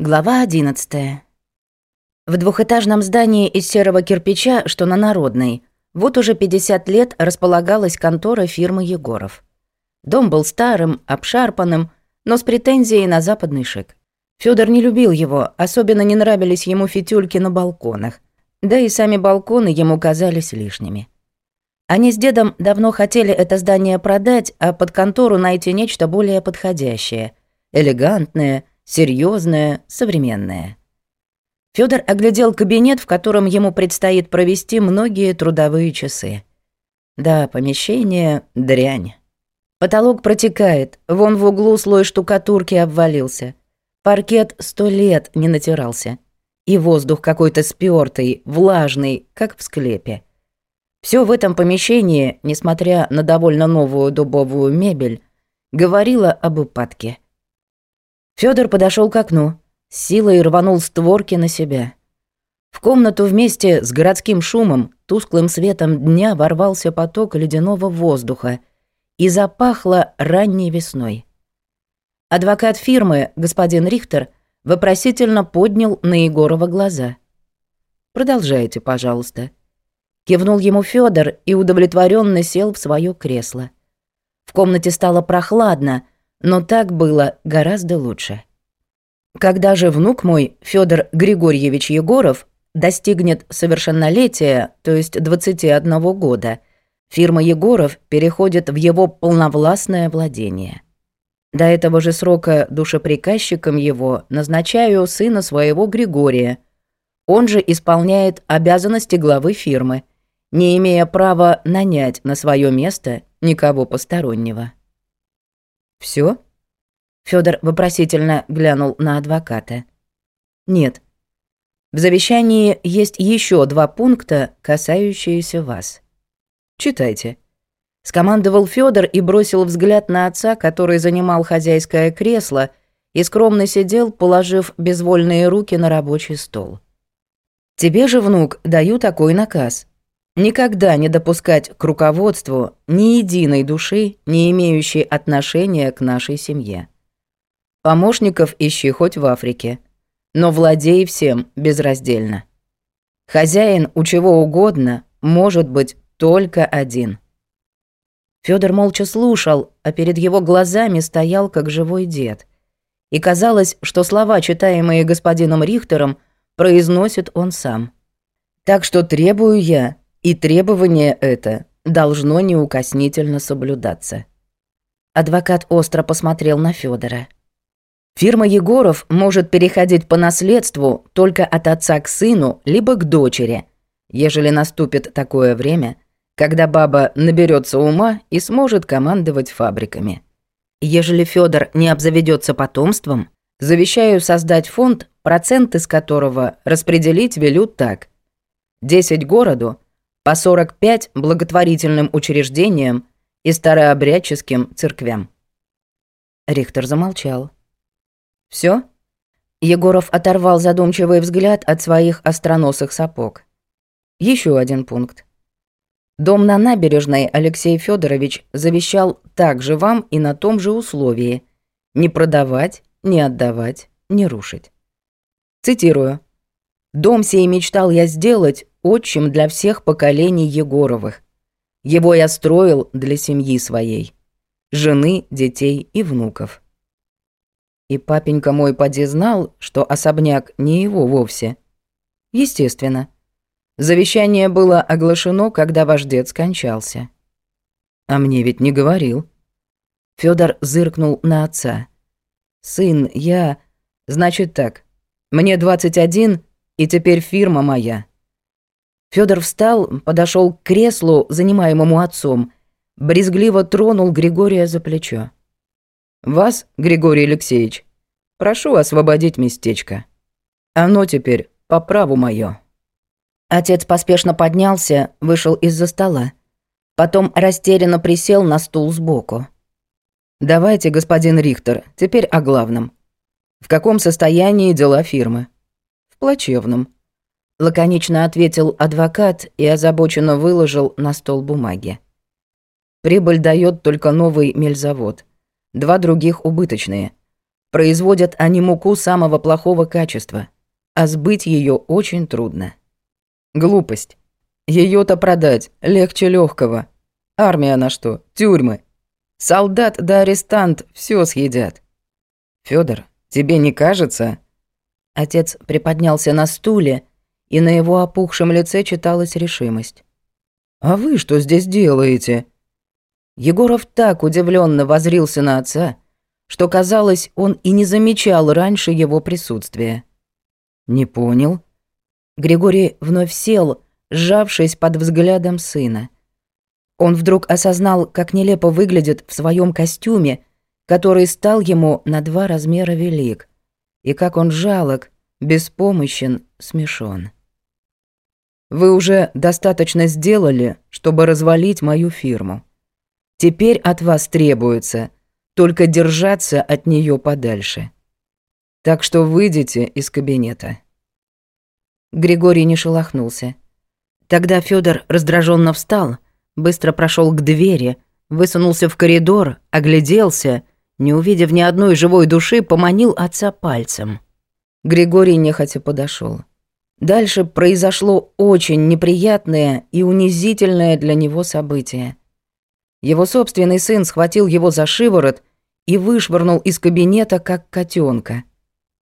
Глава 11. В двухэтажном здании из серого кирпича, что на Народной, вот уже 50 лет располагалась контора фирмы Егоров. Дом был старым, обшарпанным, но с претензией на западный шик. Фёдор не любил его, особенно не нравились ему фитюльки на балконах. Да и сами балконы ему казались лишними. Они с дедом давно хотели это здание продать, а под контору найти нечто более подходящее, элегантное – серьезное, современное. Федор оглядел кабинет, в котором ему предстоит провести многие трудовые часы. Да, помещение — дрянь. Потолок протекает, вон в углу слой штукатурки обвалился. Паркет сто лет не натирался. И воздух какой-то спёртый, влажный, как в склепе. Все в этом помещении, несмотря на довольно новую дубовую мебель, говорило об упадке — Федор подошел к окну, силой рванул створки на себя. В комнату вместе с городским шумом, тусклым светом дня ворвался поток ледяного воздуха и запахло ранней весной. Адвокат фирмы, господин Рихтер, вопросительно поднял на Егорова глаза. «Продолжайте, пожалуйста», кивнул ему Федор и удовлетворенно сел в свое кресло. В комнате стало прохладно, но так было гораздо лучше. Когда же внук мой, Федор Григорьевич Егоров, достигнет совершеннолетия, то есть 21 года, фирма Егоров переходит в его полновластное владение. До этого же срока душеприказчиком его назначаю сына своего Григория. Он же исполняет обязанности главы фирмы, не имея права нанять на свое место никого постороннего. Все? Федор вопросительно глянул на адвоката. Нет. В завещании есть еще два пункта, касающиеся вас. Читайте. Скомандовал Федор и бросил взгляд на отца, который занимал хозяйское кресло и скромно сидел, положив безвольные руки на рабочий стол. Тебе же, внук, даю такой наказ никогда не допускать к руководству ни единой души, не имеющей отношения к нашей семье. Помощников ищи хоть в Африке, но владей всем безраздельно. Хозяин у чего угодно может быть только один. Фёдор молча слушал, а перед его глазами стоял как живой дед. И казалось, что слова, читаемые господином Рихтером, произносит он сам. «Так что требую я, и требование это должно неукоснительно соблюдаться. Адвокат остро посмотрел на Федора. Фирма Егоров может переходить по наследству только от отца к сыну, либо к дочери, ежели наступит такое время, когда баба наберется ума и сможет командовать фабриками. Ежели Федор не обзаведется потомством, завещаю создать фонд, процент из которого распределить велю так. 10 городу – по 45 благотворительным учреждениям и старообрядческим церквям. Рихтер замолчал. Все? Егоров оторвал задумчивый взгляд от своих остроносых сапог. Еще один пункт. Дом на набережной Алексей Федорович завещал также вам и на том же условии не продавать, не отдавать, не рушить. Цитирую. «Дом сей мечтал я сделать, отчим для всех поколений Егоровых. Его я строил для семьи своей, жены, детей и внуков. И папенька мой поди знал, что особняк не его вовсе. Естественно. Завещание было оглашено, когда ваш дед скончался. А мне ведь не говорил. Фёдор зыркнул на отца. «Сын, я... Значит так, мне 21, и теперь фирма моя. Федор встал, подошел к креслу, занимаемому отцом, брезгливо тронул Григория за плечо. «Вас, Григорий Алексеевич, прошу освободить местечко. Оно теперь по праву мое». Отец поспешно поднялся, вышел из-за стола. Потом растерянно присел на стул сбоку. «Давайте, господин Рихтер, теперь о главном. В каком состоянии дела фирмы?» «В плачевном», Лаконично ответил адвокат и озабоченно выложил на стол бумаги. Прибыль дает только новый мельзавод. Два других убыточные. Производят они муку самого плохого качества, а сбыть ее очень трудно. Глупость. Ее-то продать легче легкого. Армия на что? Тюрьмы. Солдат да арестант все съедят. Федор, тебе не кажется? Отец приподнялся на стуле, и на его опухшем лице читалась решимость. «А вы что здесь делаете?» Егоров так удивленно возрился на отца, что, казалось, он и не замечал раньше его присутствия. «Не понял». Григорий вновь сел, сжавшись под взглядом сына. Он вдруг осознал, как нелепо выглядит в своем костюме, который стал ему на два размера велик, и как он жалок, беспомощен, смешон. Вы уже достаточно сделали, чтобы развалить мою фирму. Теперь от вас требуется только держаться от нее подальше. Так что выйдите из кабинета». Григорий не шелохнулся. Тогда Федор раздраженно встал, быстро прошел к двери, высунулся в коридор, огляделся, не увидев ни одной живой души, поманил отца пальцем. Григорий нехотя подошел. Дальше произошло очень неприятное и унизительное для него событие. Его собственный сын схватил его за шиворот и вышвырнул из кабинета, как котенка.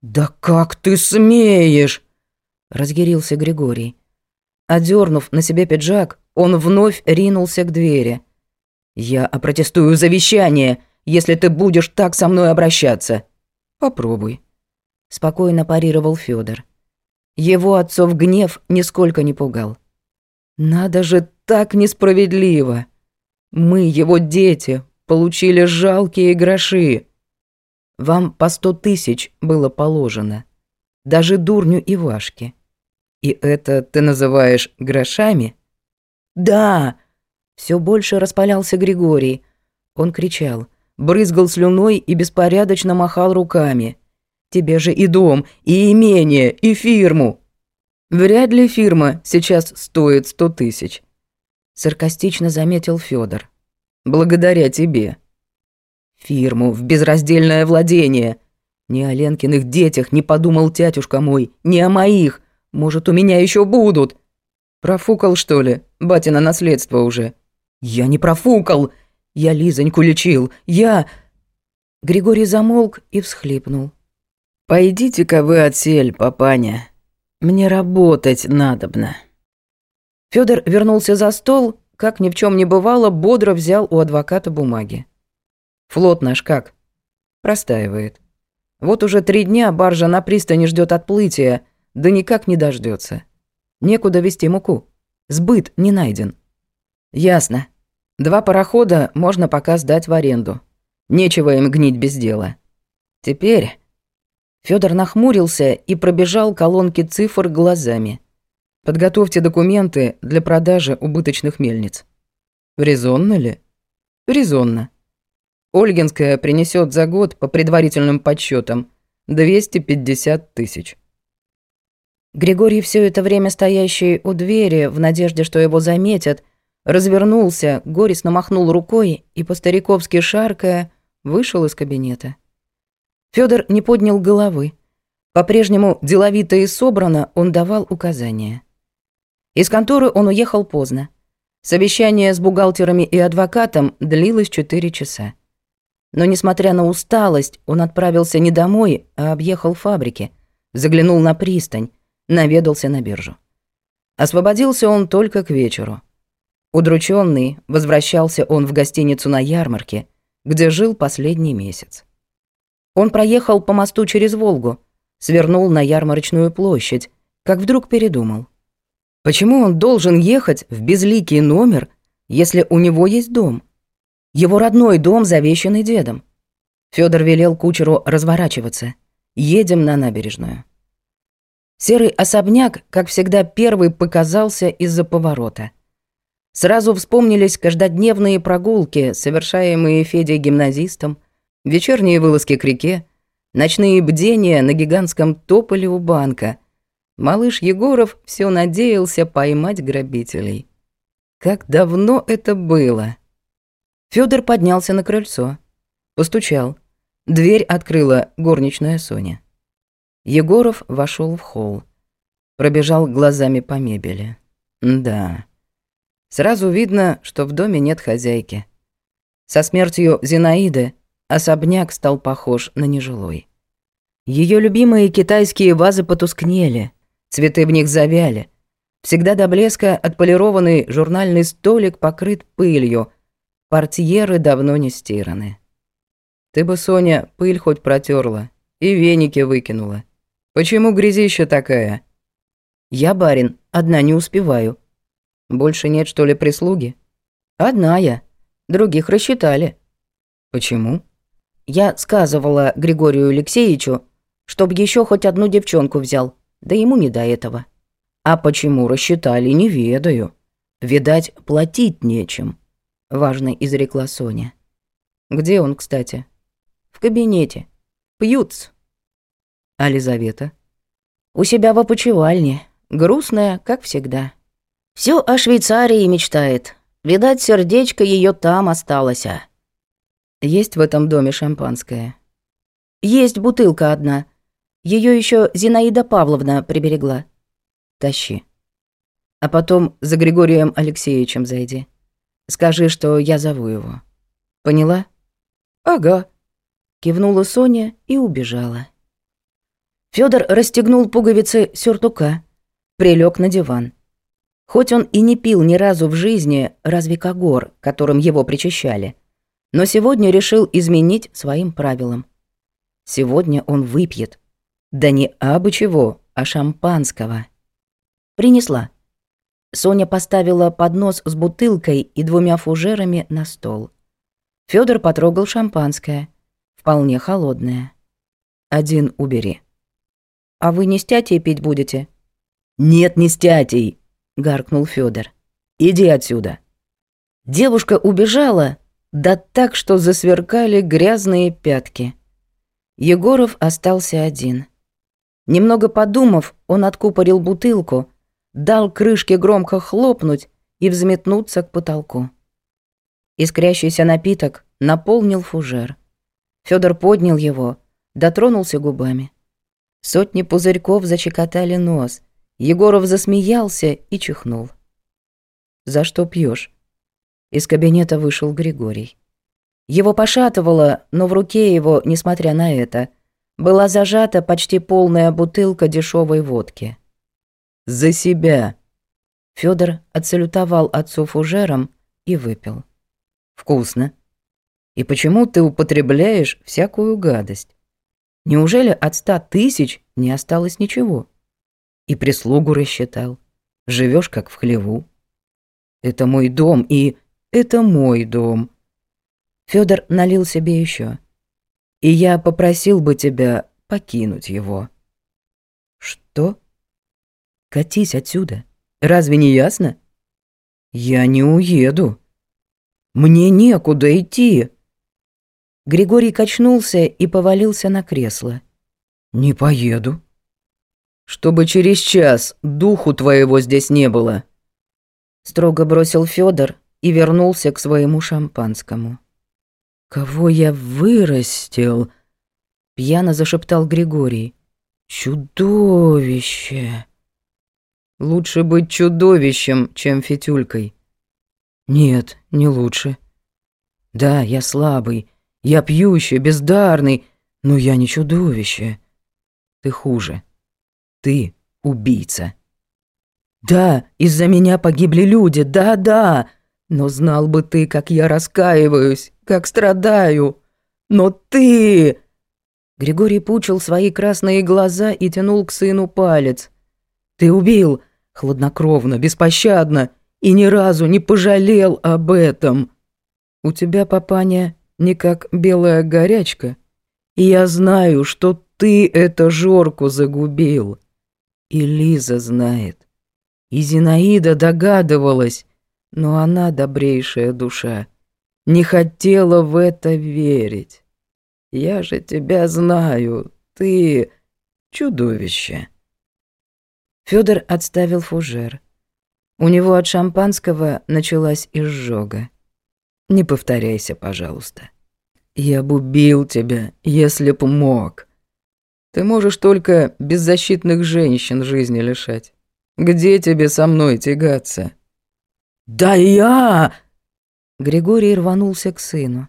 «Да как ты смеешь!» – разгирился Григорий. Одернув на себе пиджак, он вновь ринулся к двери. «Я опротестую завещание, если ты будешь так со мной обращаться!» «Попробуй», – спокойно парировал Федор. Его отцов гнев нисколько не пугал. «Надо же так несправедливо! Мы, его дети, получили жалкие гроши. Вам по сто тысяч было положено, даже дурню и Ивашке. И это ты называешь грошами?» «Да!» Все больше распалялся Григорий. Он кричал, брызгал слюной и беспорядочно махал руками – Тебе же и дом, и имение, и фирму. Вряд ли фирма сейчас стоит сто тысяч. Саркастично заметил Федор. Благодаря тебе. Фирму в безраздельное владение. Ни о Ленкиных детях не подумал тятюшка мой, ни о моих. Может, у меня еще будут. Профукал, что ли, батина наследство уже? Я не профукал. Я Лизоньку лечил. Я... Григорий замолк и всхлипнул. «Пойдите-ка вы отсель, папаня. Мне работать надобно». Федор вернулся за стол, как ни в чем не бывало, бодро взял у адвоката бумаги. «Флот наш как?» «Простаивает. Вот уже три дня баржа на пристани ждет отплытия, да никак не дождется. Некуда везти муку. Сбыт не найден». «Ясно. Два парохода можно пока сдать в аренду. Нечего им гнить без дела. Теперь Федор нахмурился и пробежал колонки цифр глазами. «Подготовьте документы для продажи убыточных мельниц». «Резонно ли?» «Резонно. Ольгинская принесет за год, по предварительным подсчетам, 250 тысяч». Григорий, все это время стоящий у двери, в надежде, что его заметят, развернулся, горестно махнул рукой и, по-стариковски шаркая, вышел из кабинета. Федор не поднял головы. По-прежнему деловито и собрано он давал указания. Из конторы он уехал поздно. Совещание с бухгалтерами и адвокатом длилось четыре часа. Но, несмотря на усталость, он отправился не домой, а объехал фабрики, заглянул на пристань, наведался на биржу. Освободился он только к вечеру. Удрученный, возвращался он в гостиницу на ярмарке, где жил последний месяц. Он проехал по мосту через Волгу, свернул на ярмарочную площадь, как вдруг передумал. Почему он должен ехать в безликий номер, если у него есть дом? Его родной дом, завещанный дедом. Федор велел кучеру разворачиваться. Едем на набережную. Серый особняк, как всегда, первый показался из-за поворота. Сразу вспомнились каждодневные прогулки, совершаемые Федей гимназистом, вечерние вылазки к реке, ночные бдения на гигантском тополе у банка. Малыш Егоров все надеялся поймать грабителей. Как давно это было! Федор поднялся на крыльцо. Постучал. Дверь открыла горничная Соня. Егоров вошел в холл. Пробежал глазами по мебели. Да. Сразу видно, что в доме нет хозяйки. Со смертью Зинаиды Особняк стал похож на нежилой. Ее любимые китайские вазы потускнели, цветы в них завяли. Всегда до блеска отполированный журнальный столик покрыт пылью, портьеры давно не стираны. Ты бы, Соня, пыль хоть протерла и веники выкинула. Почему грязища такая? Я барин, одна не успеваю. Больше нет, что ли, прислуги? Одна я. Других рассчитали. Почему? Я сказывала Григорию Алексеевичу, чтоб еще хоть одну девчонку взял, да ему не до этого. А почему рассчитали, не ведаю. Видать, платить нечем, важно изрекла Соня. Где он, кстати? В кабинете. Пьются. А Лизавета? У себя в опочивальне. Грустная, как всегда. Все о Швейцарии мечтает. Видать, сердечко ее там осталось. а. Есть в этом доме шампанское? Есть бутылка одна. Ее еще Зинаида Павловна приберегла. Тащи. А потом за Григорием Алексеевичем зайди. Скажи, что я зову его. Поняла? Ага. Кивнула Соня и убежала. Федор расстегнул пуговицы сюртука, прилег на диван. Хоть он и не пил ни разу в жизни, разве когор, которым его причащали – но сегодня решил изменить своим правилам. Сегодня он выпьет. Да не абы чего, а шампанского. Принесла. Соня поставила поднос с бутылкой и двумя фужерами на стол. Фёдор потрогал шампанское, вполне холодное. Один убери. А вы не стятей пить будете? Нет, не стятей, гаркнул Фёдор. Иди отсюда. Девушка убежала, да так, что засверкали грязные пятки. Егоров остался один. Немного подумав, он откупорил бутылку, дал крышке громко хлопнуть и взметнуться к потолку. Искрящийся напиток наполнил фужер. Федор поднял его, дотронулся губами. Сотни пузырьков зачекотали нос. Егоров засмеялся и чихнул. «За что пьешь? Из кабинета вышел Григорий. Его пошатывало, но в руке его, несмотря на это, была зажата почти полная бутылка дешевой водки. «За себя!» Федор отсалютовал отцу фужером и выпил. «Вкусно. И почему ты употребляешь всякую гадость? Неужели от ста тысяч не осталось ничего? И прислугу рассчитал. Живешь как в хлеву. Это мой дом и...» Это мой дом». Федор налил себе еще. «И я попросил бы тебя покинуть его». «Что?» «Катись отсюда. Разве не ясно?» «Я не уеду. Мне некуда идти». Григорий качнулся и повалился на кресло. «Не поеду». «Чтобы через час духу твоего здесь не было», — строго бросил Федор, и вернулся к своему шампанскому. «Кого я вырастил!» — пьяно зашептал Григорий. «Чудовище!» «Лучше быть чудовищем, чем фитюлькой». «Нет, не лучше. Да, я слабый, я пьющий, бездарный, но я не чудовище. Ты хуже. Ты убийца». «Да, из-за меня погибли люди, да-да!» Но знал бы ты, как я раскаиваюсь, как страдаю. Но ты...» Григорий пучил свои красные глаза и тянул к сыну палец. «Ты убил!» Хладнокровно, беспощадно. И ни разу не пожалел об этом. У тебя, папаня, не как белая горячка. И я знаю, что ты это Жорку загубил. И Лиза знает. И Зинаида догадывалась. Ну, а но она добрейшая душа. Не хотела в это верить. Я же тебя знаю, ты чудовище. Федор отставил фужер. У него от шампанского началась изжога. Не повторяйся, пожалуйста. Я бы убил тебя, если б мог. Ты можешь только беззащитных женщин жизни лишать. Где тебе со мной тягаться?» Да я!» Григорий рванулся к сыну.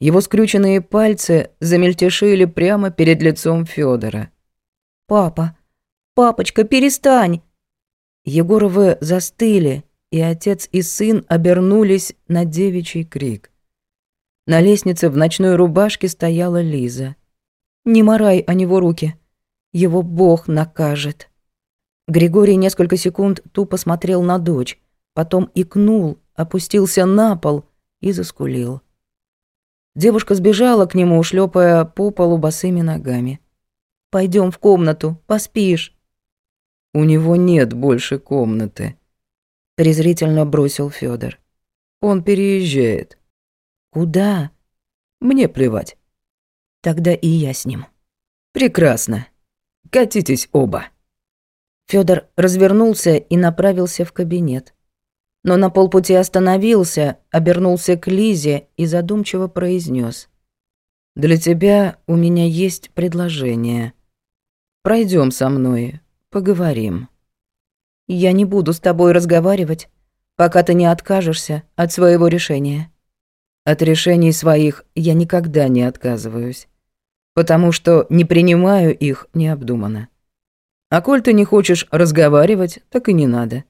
Его скрюченные пальцы замельтешили прямо перед лицом Федора. «Папа! Папочка, перестань!» Егоровы застыли, и отец и сын обернулись на девичий крик. На лестнице в ночной рубашке стояла Лиза. «Не морай о него руки! Его Бог накажет!» Григорий несколько секунд тупо смотрел на дочь, потом икнул, опустился на пол и заскулил. Девушка сбежала к нему, ушлепая по полу босыми ногами. «Пойдем в комнату, поспишь». «У него нет больше комнаты», — презрительно бросил Федор. «Он переезжает». «Куда?» «Мне плевать». «Тогда и я с ним». «Прекрасно. Катитесь оба». Федор развернулся и направился в кабинет но на полпути остановился, обернулся к Лизе и задумчиво произнес. «Для тебя у меня есть предложение. Пройдем со мной, поговорим». «Я не буду с тобой разговаривать, пока ты не откажешься от своего решения». «От решений своих я никогда не отказываюсь, потому что не принимаю их необдуманно. А коль ты не хочешь разговаривать, так и не надо».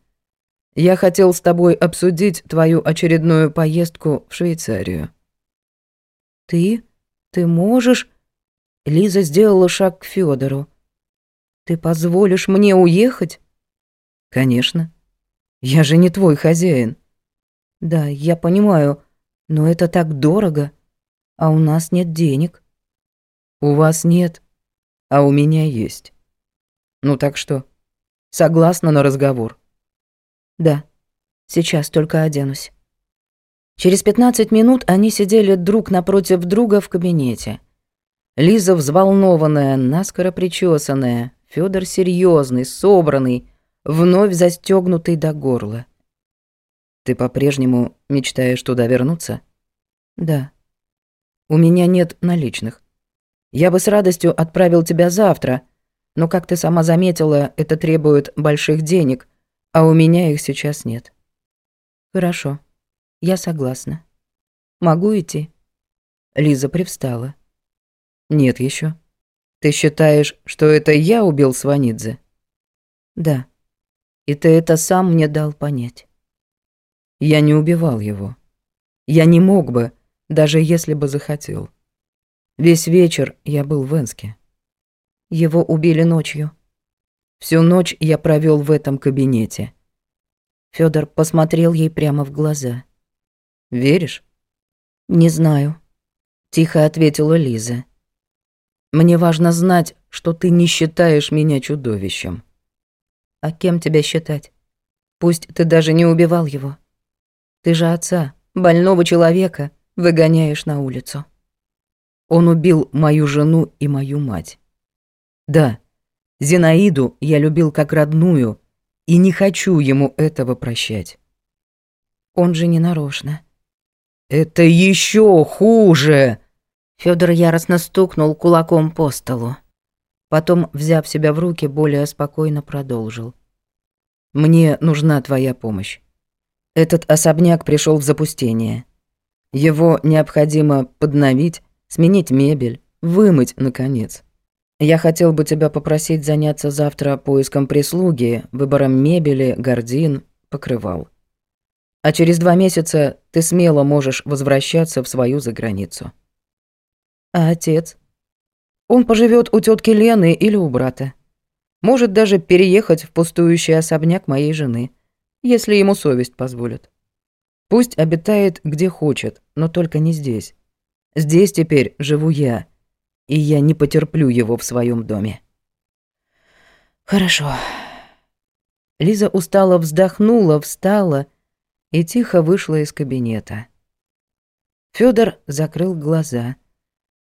Я хотел с тобой обсудить твою очередную поездку в Швейцарию». «Ты? Ты можешь?» Лиза сделала шаг к Федору. «Ты позволишь мне уехать?» «Конечно. Я же не твой хозяин». «Да, я понимаю, но это так дорого, а у нас нет денег». «У вас нет, а у меня есть. Ну так что, согласна на разговор?» Да. Сейчас только оденусь. Через 15 минут они сидели друг напротив друга в кабинете. Лиза взволнованная, наскоро причесанная, Федор серьезный, собранный, вновь застегнутый до горла. Ты по-прежнему мечтаешь туда вернуться? Да. У меня нет наличных. Я бы с радостью отправил тебя завтра, но, как ты сама заметила, это требует больших денег — а у меня их сейчас нет. Хорошо. Я согласна. Могу идти? Лиза привстала. Нет еще. Ты считаешь, что это я убил Сванидзе? Да. И ты это сам мне дал понять. Я не убивал его. Я не мог бы, даже если бы захотел. Весь вечер я был в Энске. Его убили ночью. Всю ночь я провел в этом кабинете. Федор посмотрел ей прямо в глаза. Веришь? Не знаю, тихо ответила Лиза. Мне важно знать, что ты не считаешь меня чудовищем. А кем тебя считать? Пусть ты даже не убивал его. Ты же отца, больного человека, выгоняешь на улицу. Он убил мою жену и мою мать. Да, Зинаиду я любил как родную, и не хочу ему этого прощать. Он же не нарочно. Это еще хуже. Федор яростно стукнул кулаком по столу. Потом, взяв себя в руки, более спокойно продолжил. Мне нужна твоя помощь. Этот особняк пришел в запустение. Его необходимо подновить, сменить мебель, вымыть наконец. Я хотел бы тебя попросить заняться завтра поиском прислуги, выбором мебели, гордин, покрывал. А через два месяца ты смело можешь возвращаться в свою заграницу. А отец? Он поживет у тетки Лены или у брата. Может даже переехать в пустующий особняк моей жены, если ему совесть позволит. Пусть обитает где хочет, но только не здесь. Здесь теперь живу я, и я не потерплю его в своем доме. Хорошо. Лиза устало вздохнула, встала и тихо вышла из кабинета. Федор закрыл глаза,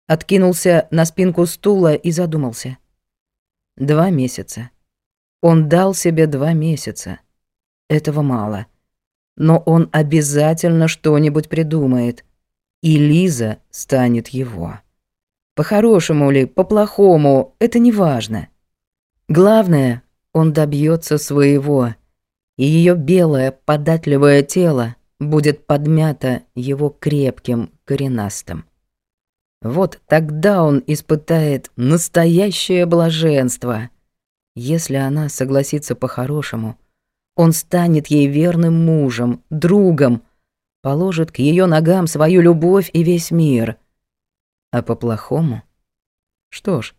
откинулся на спинку стула и задумался. Два месяца. Он дал себе два месяца. Этого мало. Но он обязательно что-нибудь придумает, и Лиза станет его. По-хорошему ли, по-плохому, это не важно. Главное, он добьется своего, и ее белое податливое тело будет подмято его крепким коренастым. Вот тогда он испытает настоящее блаженство. Если она согласится по-хорошему, он станет ей верным мужем, другом, положит к ее ногам свою любовь и весь мир — а по-плохому. Что ж,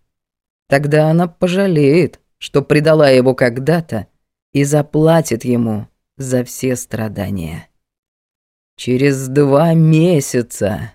тогда она пожалеет, что предала его когда-то и заплатит ему за все страдания. Через два месяца.